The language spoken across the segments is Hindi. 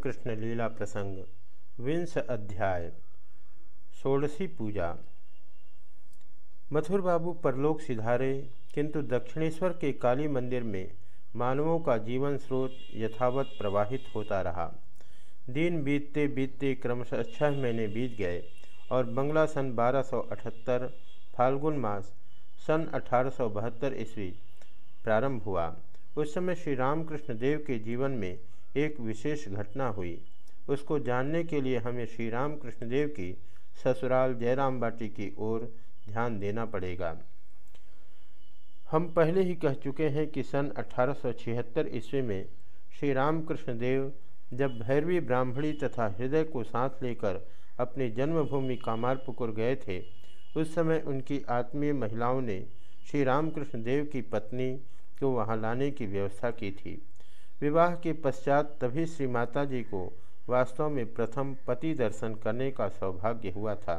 रामकृष्ण लीला प्रसंग, विंश अध्याय, षोडशी पूजा। मथुर बाबू परलोक सिधारे, किंतु दक्षिणेश्वर के काली मंदिर में मानवों का जीवन स्रोत यथावत प्रवाहित होता रहा। दिन बीतते बीतते क्रमशः छह महीने बीत गए और बंगला सन 1278 फाल्गुन मास सन अठारह सौ बहत्तर ईस्वी प्रारंभ हुआ। उस समय श्री रामकृष्ण देव के जीवन में एक विशेष घटना हुई। उसको जानने के लिए हमें श्री रामकृष्ण देव की ससुराल जयराम बाटी की ओर ध्यान देना पड़ेगा। हम पहले ही कह चुके हैं कि सन अठारह सौ छिहत्तर ईस्वी में श्री रामकृष्ण देव जब भैरवी ब्राह्मणी तथा हृदय को साथ लेकर अपनी जन्मभूमि कामारपुकुर गए थे, उस समय उनकी आत्मीय महिलाओं ने श्री रामकृष्ण देव की पत्नी को वहाँ लाने की व्यवस्था की थी। विवाह के पश्चात तभी श्री माता जी को वास्तव में प्रथम पति दर्शन करने का सौभाग्य हुआ था।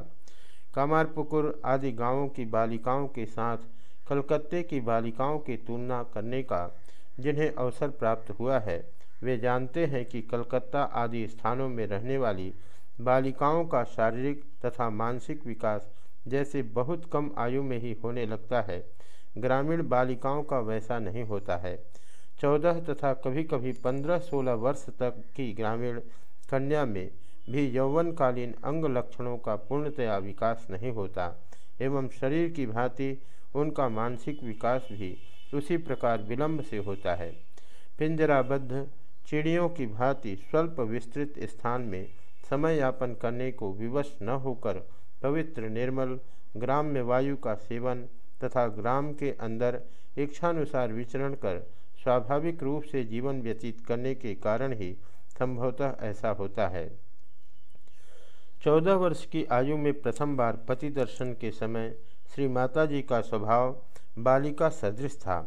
कामारपुकुर आदि गाँवों की बालिकाओं के साथ कलकत्ते की बालिकाओं की तुलना करने का जिन्हें अवसर प्राप्त हुआ है, वे जानते हैं कि कलकत्ता आदि स्थानों में रहने वाली बालिकाओं का शारीरिक तथा मानसिक विकास जैसे बहुत कम आयु में ही होने लगता है। ग्रामीण बालिकाओं का वैसा नहीं होता है। चौदह तथा कभी कभी पंद्रह सोलह वर्ष तक की ग्रामीण कन्या में भी यौवनकालीन अंग लक्षणों का पूर्णतया विकास नहीं होता एवं शरीर की भांति उनका मानसिक विकास भी उसी प्रकार विलंब से होता है। पिंजराबद्ध चिड़ियों की भांति स्वल्प विस्तृत स्थान में समय यापन करने को विवश न होकर पवित्र निर्मल ग्राम में वायु का सेवन तथा ग्राम के अंदर इच्छानुसार विचरण कर स्वाभाविक रूप से जीवन व्यतीत करने के कारण ही संभवतः ऐसा होता है। चौदह वर्ष की आयु में प्रथम बार पति दर्शन के समय श्री माता जी का स्वभाव बालिका सदृश था।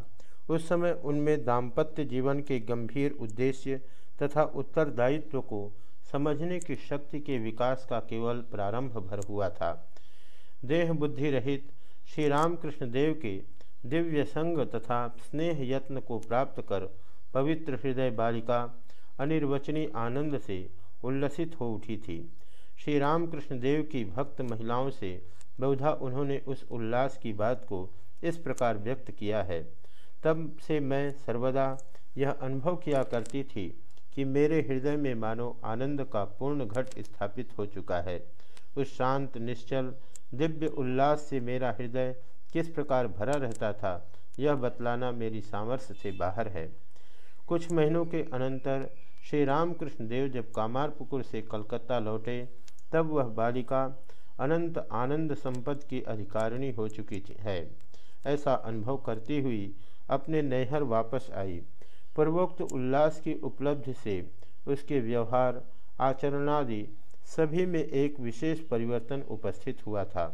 उस समय उनमें दाम्पत्य जीवन के गंभीर उद्देश्य तथा उत्तरदायित्व को समझने की शक्ति के विकास का केवल प्रारंभ भर हुआ था। देह बुद्धि रहित श्री रामकृष्ण देव के दिव्य संग तथा स्नेह यत्न को प्राप्त कर पवित्र हृदय बालिका अनिर्वचनीय आनंद से उल्लसित हो उठी थी। श्री रामकृष्ण देव की भक्त महिलाओं से बहुधा उन्होंने उस उल्लास की बात को इस प्रकार व्यक्त किया है। तब से मैं सर्वदा यह अनुभव किया करती थी कि मेरे हृदय में मानो आनंद का पूर्ण घट स्थापित हो चुका है। उस शांत, निश्चल, दिव्य उल्लास से मेरा हृदय किस प्रकार भरा रहता था, यह बतलाना मेरी सामर्थ्य से बाहर है। कुछ महीनों के अनंतर श्री रामकृष्ण देव जब कामारपुकुर से कलकत्ता लौटे, तब वह बालिका अनंत आनंद संपद की अधिकारिणी हो चुकी है। ऐसा अनुभव करती हुई अपने नैहर वापस आई। पूर्वोक्त उल्लास की उपलब्धि से उसके व्यवहार, आचरणादि सभी में एक विशेष परिवर्तन उपस्थित हुआ था।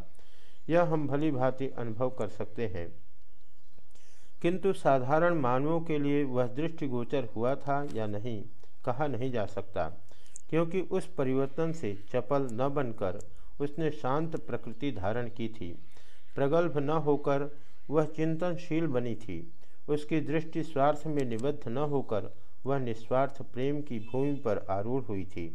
यह हम भली भांति अनुभव कर सकते हैं। किंतु साधारण मानवों के लिए वह दृष्टिगोचर हुआ था या नहीं, कहा नहीं जा सकता, क्योंकि उस परिवर्तन से चपल न बनकर उसने शांत प्रकृति धारण की थी। प्रगल्भ न होकर वह चिंतनशील बनी थी। उसकी दृष्टि स्वार्थ में निबद्ध न होकर वह निस्वार्थ प्रेम की भूमि पर आरूढ़ हुई थी,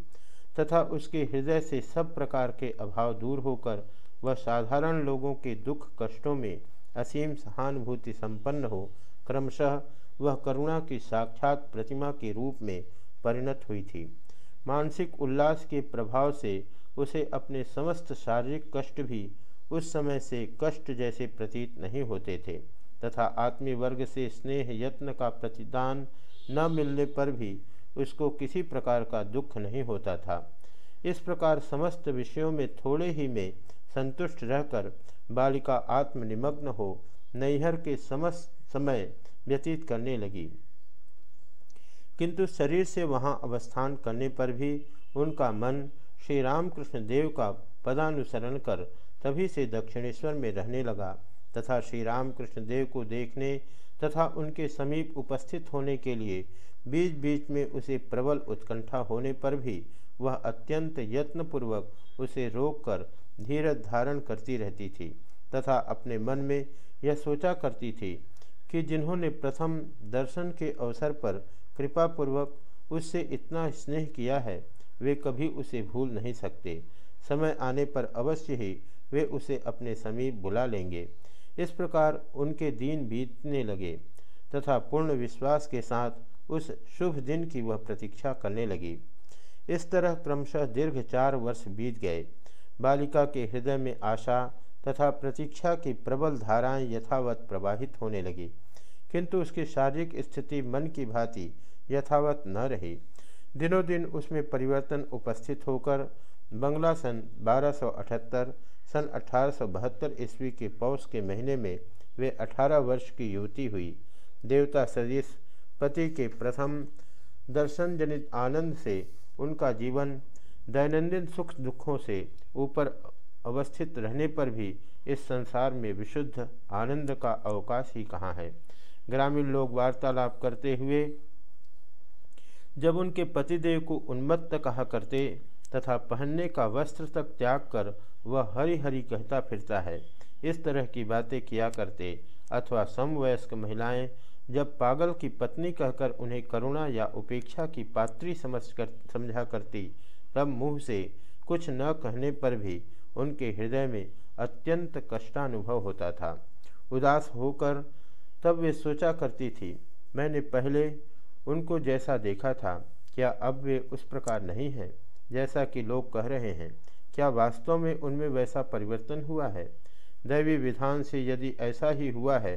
तथा उसके हृदय से सब प्रकार के अभाव दूर होकर वह साधारण लोगों के दुख कष्टों में असीम सहानुभूति संपन्न हो, क्रमशः वह करुणा की साक्षात प्रतिमा के रूप में परिणत हुई थी। मानसिक उल्लास के प्रभाव से उसे अपने समस्त शारीरिक कष्ट भी उस समय से कष्ट जैसे प्रतीत नहीं होते थे, तथा आत्मीय वर्ग से स्नेह यत्न का प्रतिदान न मिलने पर भी उसको किसी प्रकार का दुख नहीं होता था। इस प्रकार समस्त विषयों में थोड़े ही में संतुष्ट रहकर बालिका आत्मनिमग्न हो नैहर के समस्त समय व्यतीत करने लगी। किंतु शरीर से वहाँ अवस्थान करने पर भी उनका मन श्री रामकृष्ण देव का पदानुसरण कर तभी से दक्षिणेश्वर में रहने लगा तथा श्री रामकृष्ण देव को देखने तथा उनके समीप उपस्थित होने के लिए बीच बीच में उसे प्रबल उत्कंठा होने पर भी वह अत्यंत यत्नपूर्वक उसे रोककर धीरज धारण करती रहती थी तथा अपने मन में यह सोचा करती थी कि जिन्होंने प्रथम दर्शन के अवसर पर कृपापूर्वक उससे इतना स्नेह किया है, वे कभी उसे भूल नहीं सकते। समय आने पर अवश्य ही वे उसे अपने समीप बुला लेंगे। इस प्रकार उनके दिन बीतने लगे तथा पूर्ण विश्वास के साथ उस शुभ दिन की वह प्रतीक्षा करने लगी। इस तरह क्रमशः दीर्घ चार वर्ष बीत गए। बालिका के हृदय में आशा तथा प्रतीक्षा की प्रबल धाराएँ यथावत प्रवाहित होने लगी। किंतु उसकी शारीरिक स्थिति मन की भांति यथावत न रही। दिनों दिन उसमें परिवर्तन उपस्थित होकर बंगला सन 1278 सन अठारह सौ बहत्तर ईस्वी के पौष के महीने में वे 18 वर्ष की युवती हुई। देवता सदीश, पति के प्रथम दर्शन जनित आनंद से उनका जीवन दैनंदिन सुख दुखों से ऊपर अवस्थित रहने पर भी इस संसार में विशुद्ध आनंद का अवकाश ही कहाँ है? ग्रामीण लोग वार्तालाप करते हुए, जब उनके पतिदेव को उन्मत्त कहा करते तथा पहनने का वस्त्र तक त्याग कर वह हरी हरी कहता फिरता है, इस तरह की बातें किया करते अथवा समवयस्क महिलाएँ जब पागल की पत्नी कहकर उन्हें करुणा या उपेक्षा की पात्री समझ कर, समझा करती तब मुँह से कुछ न कहने पर भी उनके हृदय में अत्यंत कष्टानुभव होता था। उदास होकर तब वे सोचा करती थी, मैंने पहले उनको जैसा देखा था, क्या अब वे उस प्रकार नहीं हैं? जैसा कि लोग कह रहे हैं, क्या वास्तव में उनमें वैसा परिवर्तन हुआ है? दैवी विधान से यदि ऐसा ही हुआ है,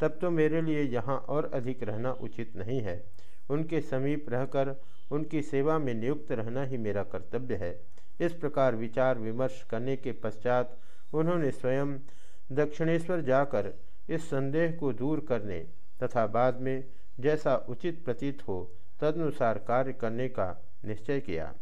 तब तो मेरे लिए यहाँ और अधिक रहना उचित नहीं है। उनके समीप रहकर उनकी सेवा में नियुक्त रहना ही मेरा कर्तव्य है। इस प्रकार विचार विमर्श करने के पश्चात उन्होंने स्वयं दक्षिणेश्वर जाकर इस संदेह को दूर करने तथा बाद में जैसा उचित प्रतीत हो तदनुसार कार्य करने का निश्चय किया।